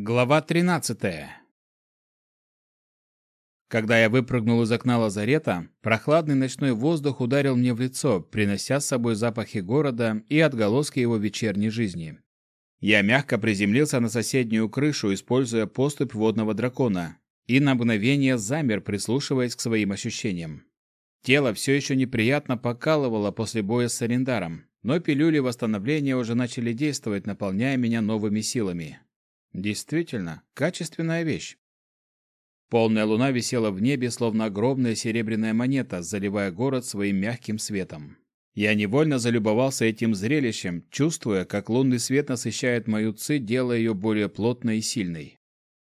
Глава 13. Когда я выпрыгнул из окна лазарета, прохладный ночной воздух ударил мне в лицо, принося с собой запахи города и отголоски его вечерней жизни. Я мягко приземлился на соседнюю крышу, используя поступь водного дракона, и на мгновение замер, прислушиваясь к своим ощущениям. Тело все еще неприятно покалывало после боя с Арендаром, но пилюли восстановления уже начали действовать, наполняя меня новыми силами. Действительно, качественная вещь. Полная луна висела в небе, словно огромная серебряная монета, заливая город своим мягким светом. Я невольно залюбовался этим зрелищем, чувствуя, как лунный свет насыщает мою ци, делая ее более плотной и сильной.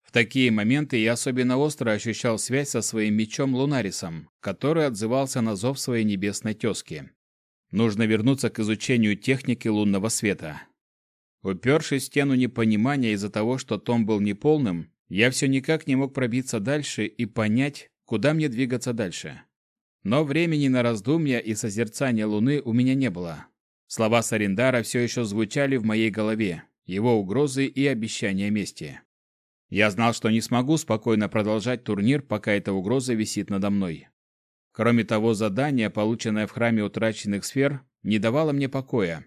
В такие моменты я особенно остро ощущал связь со своим мечом Лунарисом, который отзывался на зов своей небесной тезки. Нужно вернуться к изучению техники лунного света. Упершись в стену непонимания из-за того, что том был неполным, я все никак не мог пробиться дальше и понять, куда мне двигаться дальше. Но времени на раздумья и созерцание Луны у меня не было. Слова Сарендара все еще звучали в моей голове, его угрозы и обещания мести. Я знал, что не смогу спокойно продолжать турнир, пока эта угроза висит надо мной. Кроме того, задание, полученное в храме утраченных сфер, не давало мне покоя.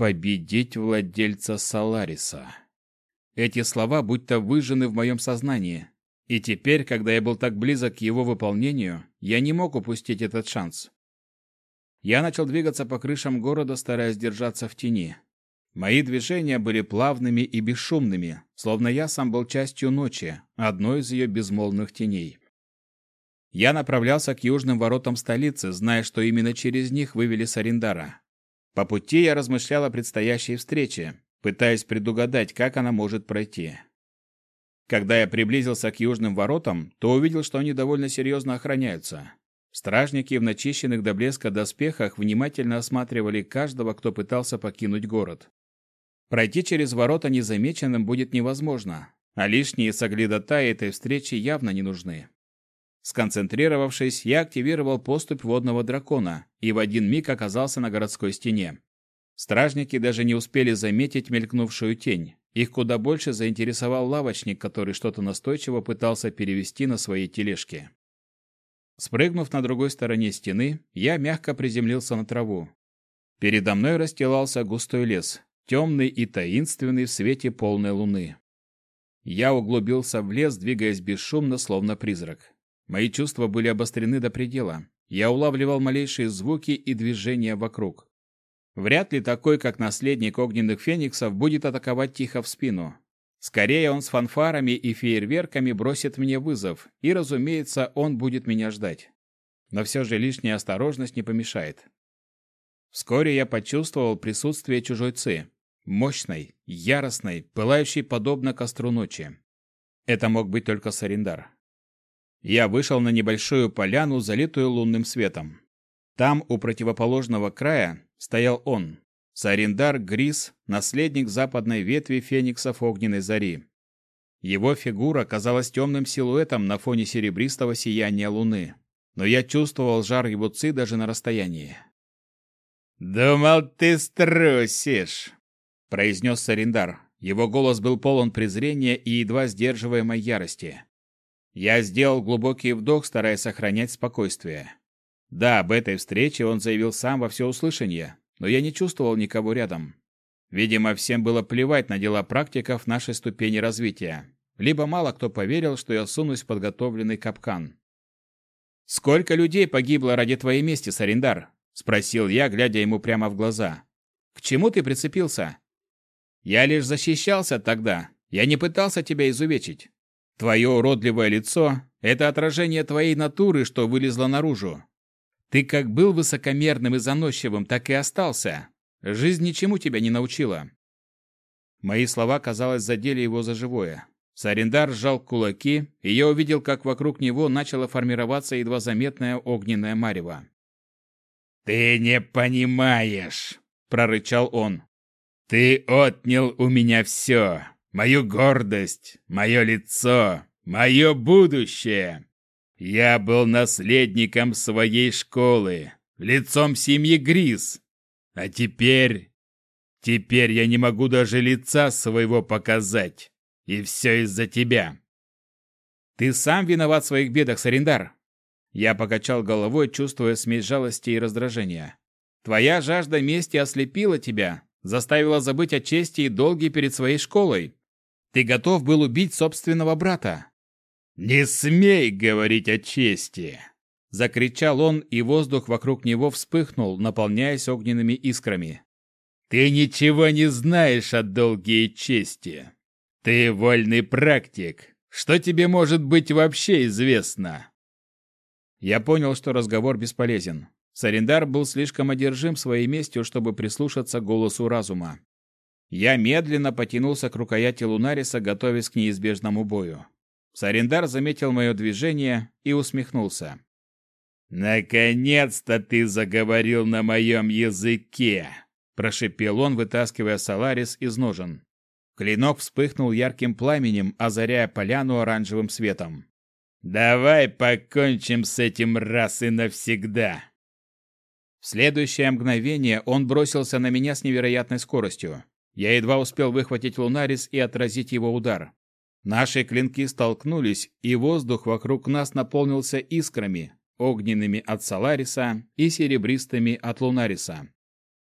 Победить владельца Салариса. Эти слова будто выжжены в моем сознании. И теперь, когда я был так близок к его выполнению, я не мог упустить этот шанс. Я начал двигаться по крышам города, стараясь держаться в тени. Мои движения были плавными и бесшумными, словно я сам был частью ночи, одной из ее безмолвных теней. Я направлялся к южным воротам столицы, зная, что именно через них вывели Сарендара. По пути я размышлял о предстоящей встрече, пытаясь предугадать, как она может пройти. Когда я приблизился к южным воротам, то увидел, что они довольно серьезно охраняются. Стражники в начищенных до блеска доспехах внимательно осматривали каждого, кто пытался покинуть город. Пройти через ворота незамеченным будет невозможно, а лишние соглядатаи этой встречи явно не нужны. Сконцентрировавшись, я активировал поступь водного дракона и в один миг оказался на городской стене. Стражники даже не успели заметить мелькнувшую тень. Их куда больше заинтересовал лавочник, который что-то настойчиво пытался перевести на своей тележке. Спрыгнув на другой стороне стены, я мягко приземлился на траву. Передо мной расстилался густой лес, темный и таинственный в свете полной луны. Я углубился в лес, двигаясь бесшумно, словно призрак. Мои чувства были обострены до предела. Я улавливал малейшие звуки и движения вокруг. Вряд ли такой, как наследник огненных фениксов, будет атаковать тихо в спину. Скорее он с фанфарами и фейерверками бросит мне вызов, и, разумеется, он будет меня ждать. Но все же лишняя осторожность не помешает. Вскоре я почувствовал присутствие чужой ци. Мощной, яростной, пылающей подобно костру ночи. Это мог быть только Сарендар. Я вышел на небольшую поляну, залитую лунным светом. Там, у противоположного края, стоял он, Сариндар Грис, наследник западной ветви фениксов огненной зари. Его фигура казалась темным силуэтом на фоне серебристого сияния луны, но я чувствовал жар его ци даже на расстоянии. «Думал, ты струсишь!» — произнес Сариндар. Его голос был полон презрения и едва сдерживаемой ярости. Я сделал глубокий вдох, стараясь сохранять спокойствие. Да, об этой встрече он заявил сам во всеуслышание, но я не чувствовал никого рядом. Видимо, всем было плевать на дела практиков нашей ступени развития. Либо мало кто поверил, что я сунусь в подготовленный капкан. «Сколько людей погибло ради твоей мести, Сарендар?» — спросил я, глядя ему прямо в глаза. «К чему ты прицепился?» «Я лишь защищался тогда. Я не пытался тебя изувечить. Твое уродливое лицо — это отражение твоей натуры, что вылезло наружу. Ты как был высокомерным и заносчивым, так и остался. Жизнь ничему тебя не научила». Мои слова, казалось, задели его за живое. Сарендар сжал кулаки, и я увидел, как вокруг него начало формироваться едва заметное огненное марево. «Ты не понимаешь!» — прорычал он. «Ты отнял у меня все мою гордость, мое лицо, мое будущее. Я был наследником своей школы, лицом семьи Грис. А теперь... Теперь я не могу даже лица своего показать. И все из-за тебя. Ты сам виноват в своих бедах, Сарендар. Я покачал головой, чувствуя смесь жалости и раздражения. Твоя жажда мести ослепила тебя, заставила забыть о чести и долге перед своей школой. Ты готов был убить собственного брата. Не смей говорить о чести, закричал он, и воздух вокруг него вспыхнул, наполняясь огненными искрами. Ты ничего не знаешь о долге и чести. Ты вольный практик. Что тебе может быть вообще известно? Я понял, что разговор бесполезен. Сарендар был слишком одержим своей местью, чтобы прислушаться голосу разума. Я медленно потянулся к рукояти Лунариса, готовясь к неизбежному бою. Сарендар заметил мое движение и усмехнулся. «Наконец-то ты заговорил на моем языке!» прошипел он, вытаскивая Соларис из ножен. Клинок вспыхнул ярким пламенем, озаряя поляну оранжевым светом. Давай покончим с этим раз и навсегда. В следующее мгновение он бросился на меня с невероятной скоростью. Я едва успел выхватить Лунарис и отразить его удар. Наши клинки столкнулись, и воздух вокруг нас наполнился искрами, огненными от Солариса и серебристыми от Лунариса.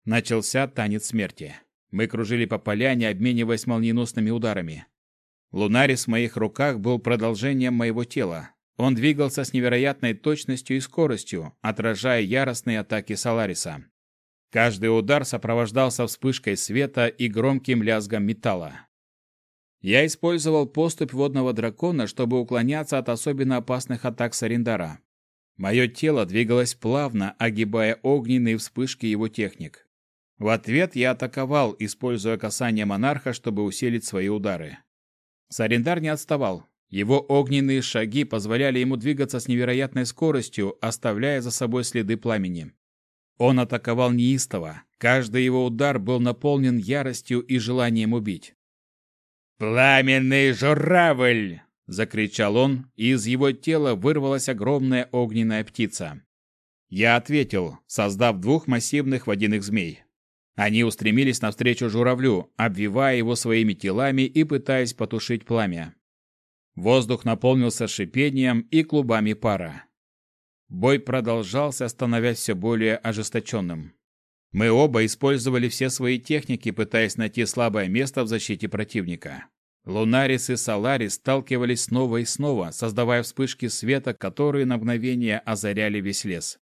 Начался танец смерти. Мы кружили по поляне, обмениваясь молниеносными ударами. Лунарис в моих руках был продолжением моего тела. Он двигался с невероятной точностью и скоростью, отражая яростные атаки Солариса. Каждый удар сопровождался вспышкой света и громким лязгом металла. Я использовал поступь водного дракона, чтобы уклоняться от особенно опасных атак Сарендара. Мое тело двигалось плавно, огибая огненные вспышки его техник. В ответ я атаковал, используя касание монарха, чтобы усилить свои удары. Сарендар не отставал. Его огненные шаги позволяли ему двигаться с невероятной скоростью, оставляя за собой следы пламени. Он атаковал неистово. Каждый его удар был наполнен яростью и желанием убить. «Пламенный журавль!» — закричал он, и из его тела вырвалась огромная огненная птица. Я ответил, создав двух массивных водяных змей. Они устремились навстречу журавлю, обвивая его своими телами и пытаясь потушить пламя. Воздух наполнился шипением и клубами пара. Бой продолжался, становясь все более ожесточенным. Мы оба использовали все свои техники, пытаясь найти слабое место в защите противника. Лунарис и Соларис сталкивались снова и снова, создавая вспышки света, которые на мгновение озаряли весь лес.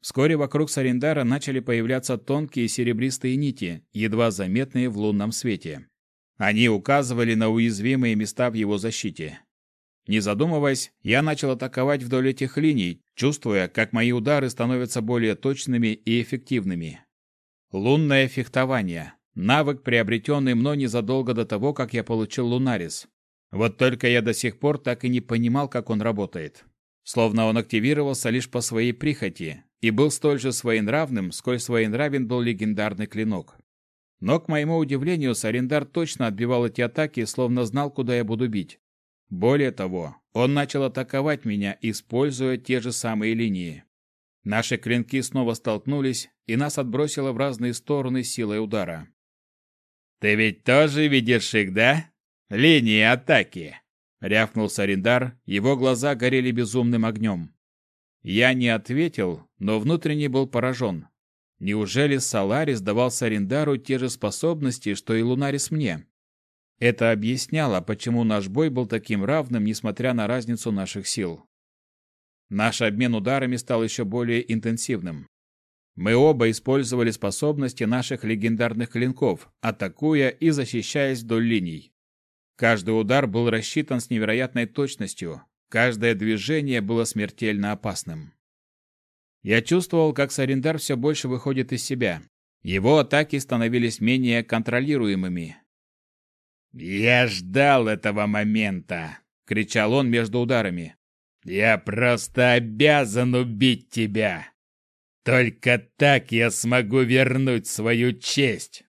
Вскоре вокруг Сарендара начали появляться тонкие серебристые нити, едва заметные в лунном свете. Они указывали на уязвимые места в его защите. Не задумываясь, я начал атаковать вдоль этих линий, чувствуя, как мои удары становятся более точными и эффективными. Лунное фехтование. Навык, приобретенный мной незадолго до того, как я получил Лунарис. Вот только я до сих пор так и не понимал, как он работает. Словно он активировался лишь по своей прихоти, и был столь же своенравным, сколь своенравен был легендарный клинок. Но, к моему удивлению, Сарендар точно отбивал эти атаки, словно знал, куда я буду бить. Более того, он начал атаковать меня, используя те же самые линии. Наши клинки снова столкнулись, и нас отбросило в разные стороны силой удара. «Ты ведь тоже видишь их, да? Линии атаки!» — рявкнул Сарендар, его глаза горели безумным огнем. Я не ответил, но внутренне был поражен. Неужели Саларис давал Сарендару те же способности, что и Лунарис мне? Это объясняло, почему наш бой был таким равным, несмотря на разницу наших сил. Наш обмен ударами стал еще более интенсивным. Мы оба использовали способности наших легендарных клинков, атакуя и защищаясь вдоль линий. Каждый удар был рассчитан с невероятной точностью, Каждое движение было смертельно опасным. Я чувствовал, как Сарендар все больше выходит из себя. Его атаки становились менее контролируемыми. «Я ждал этого момента!» — кричал он между ударами. «Я просто обязан убить тебя! Только так я смогу вернуть свою честь!»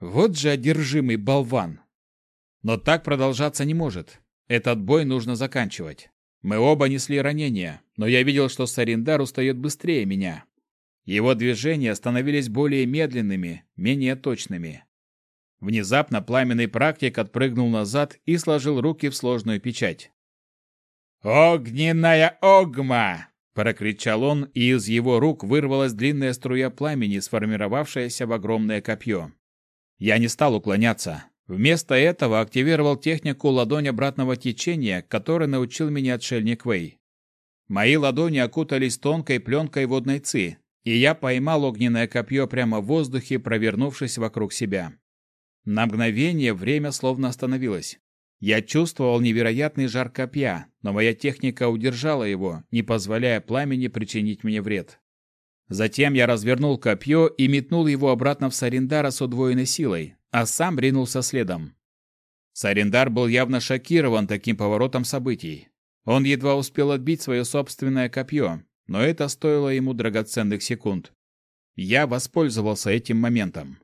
Вот же одержимый болван! Но так продолжаться не может. Этот бой нужно заканчивать. Мы оба несли ранения, но я видел, что Сариндар устает быстрее меня. Его движения становились более медленными, менее точными. Внезапно пламенный практик отпрыгнул назад и сложил руки в сложную печать. «Огненная огма!» – прокричал он, и из его рук вырвалась длинная струя пламени, сформировавшаяся в огромное копье. Я не стал уклоняться. Вместо этого активировал технику ладонь обратного течения, которой научил меня отшельник Вэй. Мои ладони окутались тонкой пленкой водной ци, и я поймал огненное копье прямо в воздухе, провернувшись вокруг себя. На мгновение время словно остановилось. Я чувствовал невероятный жар копья, но моя техника удержала его, не позволяя пламени причинить мне вред. Затем я развернул копье и метнул его обратно в Сарендара с удвоенной силой, а сам ринулся следом. Сарендар был явно шокирован таким поворотом событий. Он едва успел отбить свое собственное копье, но это стоило ему драгоценных секунд. Я воспользовался этим моментом.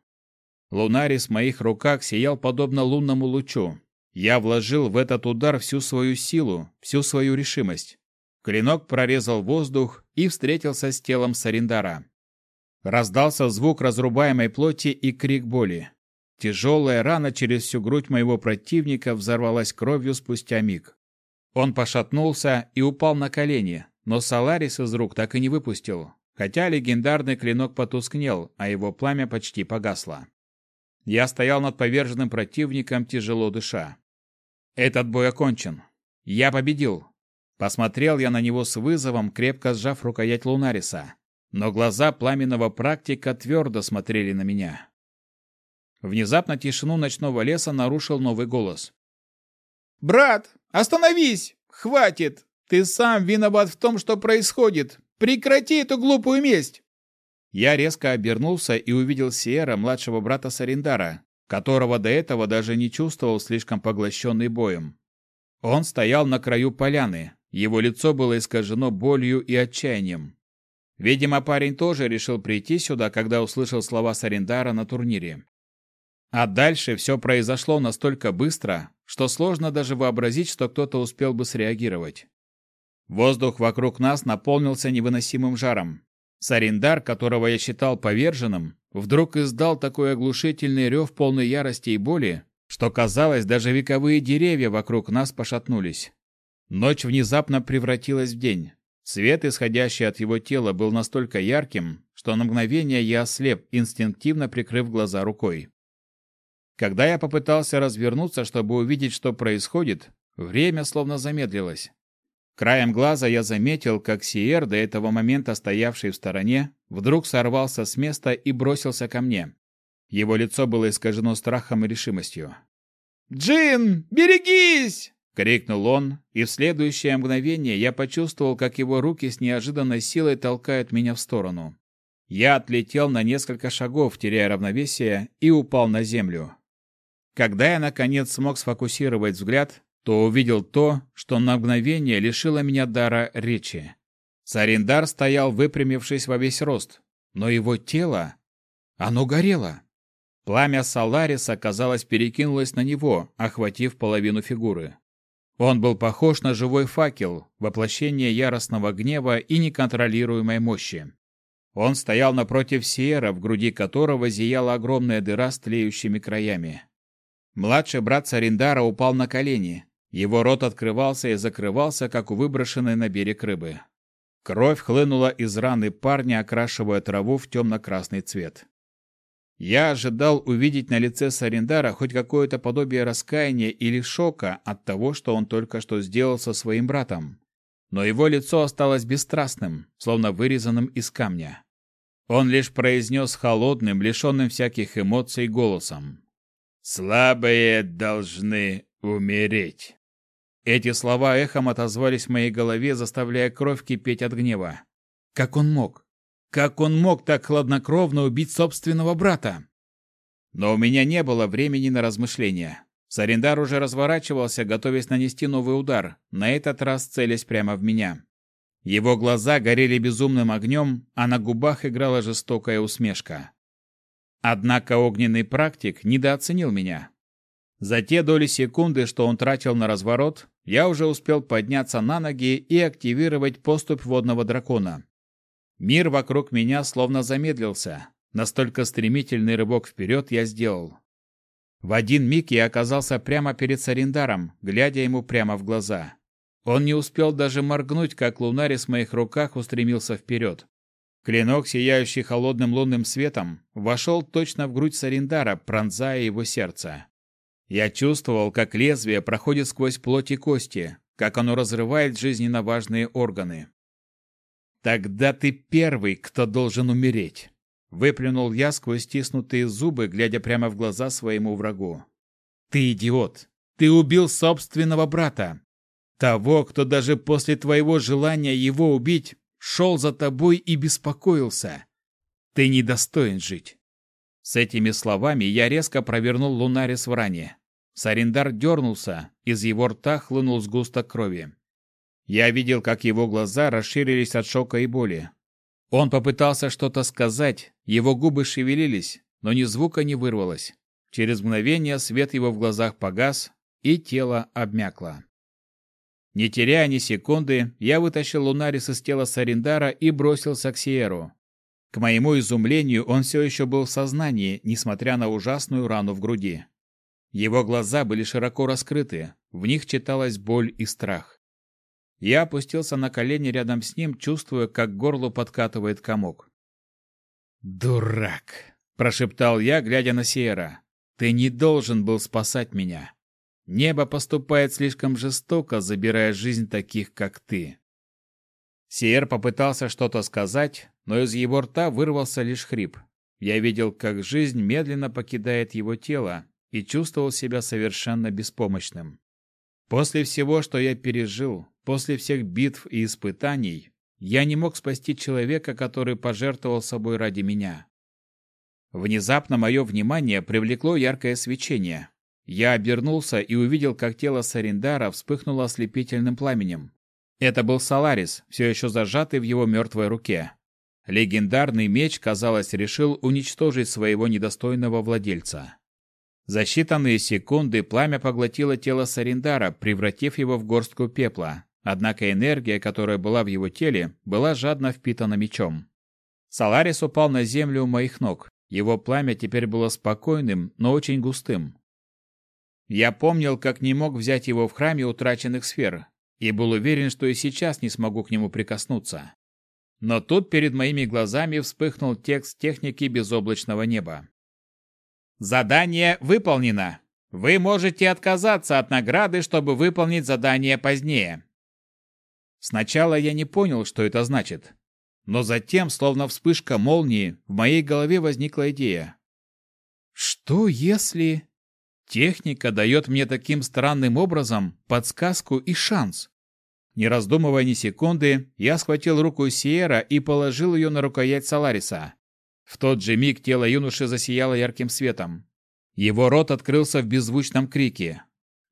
Лунарис в моих руках сиял подобно лунному лучу. Я вложил в этот удар всю свою силу, всю свою решимость. Клинок прорезал воздух и встретился с телом Сариндара. Раздался звук разрубаемой плоти и крик боли. Тяжелая рана через всю грудь моего противника взорвалась кровью спустя миг. Он пошатнулся и упал на колени, но Саларис из рук так и не выпустил, хотя легендарный клинок потускнел, а его пламя почти погасло. Я стоял над поверженным противником, тяжело дыша. Этот бой окончен. Я победил. Посмотрел я на него с вызовом, крепко сжав рукоять Лунариса. Но глаза пламенного практика твердо смотрели на меня. Внезапно тишину ночного леса нарушил новый голос. «Брат, остановись! Хватит! Ты сам виноват в том, что происходит! Прекрати эту глупую месть!» Я резко обернулся и увидел Сиера, младшего брата Сарендара, которого до этого даже не чувствовал слишком поглощенный боем. Он стоял на краю поляны, его лицо было искажено болью и отчаянием. Видимо, парень тоже решил прийти сюда, когда услышал слова Сарендара на турнире. А дальше все произошло настолько быстро, что сложно даже вообразить, что кто-то успел бы среагировать. Воздух вокруг нас наполнился невыносимым жаром. Сариндар, которого я считал поверженным, вдруг издал такой оглушительный рев полной ярости и боли, что казалось, даже вековые деревья вокруг нас пошатнулись. Ночь внезапно превратилась в день. Свет, исходящий от его тела, был настолько ярким, что на мгновение я ослеп, инстинктивно прикрыв глаза рукой. Когда я попытался развернуться, чтобы увидеть, что происходит, время словно замедлилось. Краем глаза я заметил, как Сиер, до этого момента стоявший в стороне, вдруг сорвался с места и бросился ко мне. Его лицо было искажено страхом и решимостью. «Джин, берегись!» — крикнул он, и в следующее мгновение я почувствовал, как его руки с неожиданной силой толкают меня в сторону. Я отлетел на несколько шагов, теряя равновесие, и упал на землю. Когда я, наконец, смог сфокусировать взгляд, то увидел то, что на мгновение лишило меня дара речи. Сариндар стоял, выпрямившись во весь рост, но его тело... Оно горело. Пламя Салариса, казалось, перекинулось на него, охватив половину фигуры. Он был похож на живой факел, воплощение яростного гнева и неконтролируемой мощи. Он стоял напротив Сиера, в груди которого зияла огромная дыра с тлеющими краями. Младший брат Сариндара упал на колени, его рот открывался и закрывался, как у выброшенной на берег рыбы. Кровь хлынула из раны парня, окрашивая траву в темно-красный цвет. Я ожидал увидеть на лице Сарендара хоть какое-то подобие раскаяния или шока от того, что он только что сделал со своим братом. Но его лицо осталось бесстрастным, словно вырезанным из камня. Он лишь произнес холодным, лишенным всяких эмоций голосом. «Слабые должны умереть». Эти слова эхом отозвались в моей голове, заставляя кровь кипеть от гнева. Как он мог? Как он мог так хладнокровно убить собственного брата? Но у меня не было времени на размышления. Сарендар уже разворачивался, готовясь нанести новый удар, на этот раз целясь прямо в меня. Его глаза горели безумным огнем, а на губах играла жестокая усмешка. Однако огненный практик недооценил меня. За те доли секунды, что он тратил на разворот, я уже успел подняться на ноги и активировать поступь водного дракона. Мир вокруг меня словно замедлился. Настолько стремительный рывок вперед я сделал. В один миг я оказался прямо перед Сариндаром, глядя ему прямо в глаза. Он не успел даже моргнуть, как лунарис в моих руках устремился вперед. Клинок, сияющий холодным лунным светом, вошел точно в грудь Сариндара, пронзая его сердце. Я чувствовал, как лезвие проходит сквозь плоть и кости, как оно разрывает жизненно важные органы. «Тогда ты первый, кто должен умереть!» Выплюнул я сквозь стиснутые зубы, глядя прямо в глаза своему врагу. «Ты идиот! Ты убил собственного брата! Того, кто даже после твоего желания его убить шел за тобой и беспокоился! Ты недостоин жить!» С этими словами я резко провернул Лунарис в ране. Сариндар дернулся, из его рта хлынул сгусток крови. Я видел, как его глаза расширились от шока и боли. Он попытался что-то сказать, его губы шевелились, но ни звука не вырвалось. Через мгновение свет его в глазах погас, и тело обмякло. Не теряя ни секунды, я вытащил Лунарис из тела Сариндара и бросился к Сиеру. К моему изумлению, он все еще был в сознании, несмотря на ужасную рану в груди. Его глаза были широко раскрыты, в них читалась боль и страх. Я опустился на колени рядом с ним, чувствуя, как горло подкатывает комок. «Дурак!» – прошептал я, глядя на Сиера. «Ты не должен был спасать меня. Небо поступает слишком жестоко, забирая жизнь таких, как ты». Сиер попытался что-то сказать, но из его рта вырвался лишь хрип. Я видел, как жизнь медленно покидает его тело и чувствовал себя совершенно беспомощным. После всего, что я пережил, После всех битв и испытаний я не мог спасти человека, который пожертвовал собой ради меня. Внезапно мое внимание привлекло яркое свечение. Я обернулся и увидел, как тело Сариндара вспыхнуло ослепительным пламенем. Это был Саларис, все еще зажатый в его мертвой руке. Легендарный меч, казалось, решил уничтожить своего недостойного владельца. За считанные секунды пламя поглотило тело Сариндара, превратив его в горстку пепла, Однако энергия, которая была в его теле, была жадно впитана мечом. Саларис упал на землю у моих ног. Его пламя теперь было спокойным, но очень густым. Я помнил, как не мог взять его в храме утраченных сфер, и был уверен, что и сейчас не смогу к нему прикоснуться. Но тут перед моими глазами вспыхнул текст техники безоблачного неба. Задание выполнено. Вы можете отказаться от награды, чтобы выполнить задание позднее. Сначала я не понял, что это значит. Но затем, словно вспышка молнии, в моей голове возникла идея. Что если... Техника дает мне таким странным образом подсказку и шанс? Не раздумывая ни секунды, я схватил руку Сиера и положил ее на рукоять Салариса. В тот же миг тело юноши засияло ярким светом. Его рот открылся в беззвучном крике.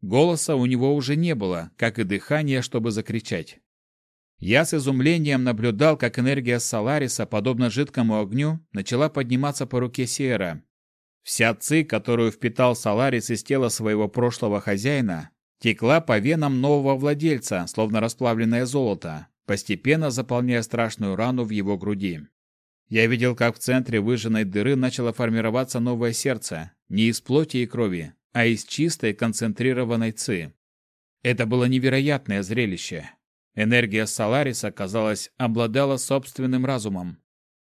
Голоса у него уже не было, как и дыхания, чтобы закричать. Я с изумлением наблюдал, как энергия Салариса, подобно жидкому огню, начала подниматься по руке Сиера. Вся ци, которую впитал Саларис из тела своего прошлого хозяина, текла по венам нового владельца, словно расплавленное золото, постепенно заполняя страшную рану в его груди. Я видел, как в центре выжженной дыры начало формироваться новое сердце, не из плоти и крови, а из чистой концентрированной ци. Это было невероятное зрелище. Энергия Солариса, казалось, обладала собственным разумом.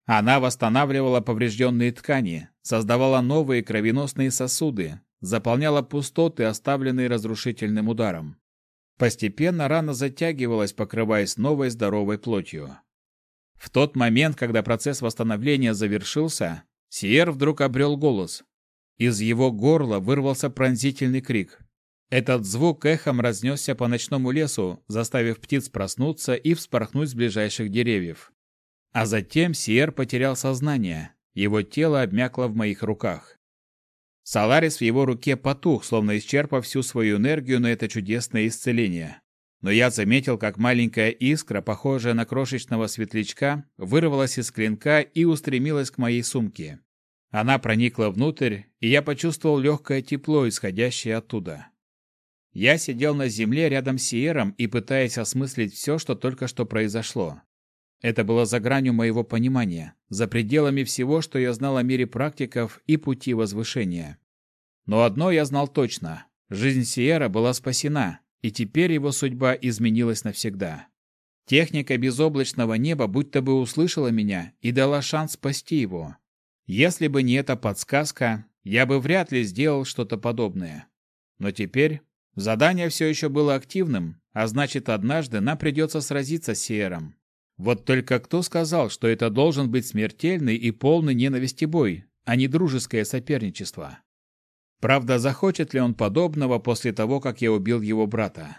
Она восстанавливала поврежденные ткани, создавала новые кровеносные сосуды, заполняла пустоты, оставленные разрушительным ударом. Постепенно рана затягивалась, покрываясь новой здоровой плотью. В тот момент, когда процесс восстановления завершился, Сиер вдруг обрел голос. Из его горла вырвался пронзительный крик. Этот звук эхом разнесся по ночному лесу, заставив птиц проснуться и вспорхнуть с ближайших деревьев. А затем Сиер потерял сознание, его тело обмякло в моих руках. Саларис в его руке потух, словно исчерпав всю свою энергию на это чудесное исцеление. Но я заметил, как маленькая искра, похожая на крошечного светлячка, вырвалась из клинка и устремилась к моей сумке. Она проникла внутрь, и я почувствовал легкое тепло, исходящее оттуда. Я сидел на земле рядом с Сиером и пытаясь осмыслить все, что только что произошло. Это было за гранью моего понимания, за пределами всего, что я знал о мире практиков и пути возвышения. Но одно я знал точно. Жизнь Сиера была спасена, и теперь его судьба изменилась навсегда. Техника безоблачного неба будто бы услышала меня и дала шанс спасти его. Если бы не эта подсказка, я бы вряд ли сделал что-то подобное. Но теперь задание все еще было активным, а значит, однажды нам придется сразиться с Сиером. Вот только кто сказал, что это должен быть смертельный и полный ненависти бой, а не дружеское соперничество? Правда, захочет ли он подобного после того, как я убил его брата?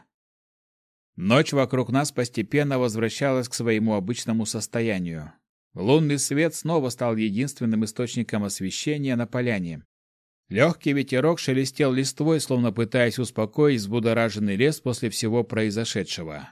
Ночь вокруг нас постепенно возвращалась к своему обычному состоянию. Лунный свет снова стал единственным источником освещения на поляне. Легкий ветерок шелестел листвой, словно пытаясь успокоить взбудораженный лес после всего произошедшего.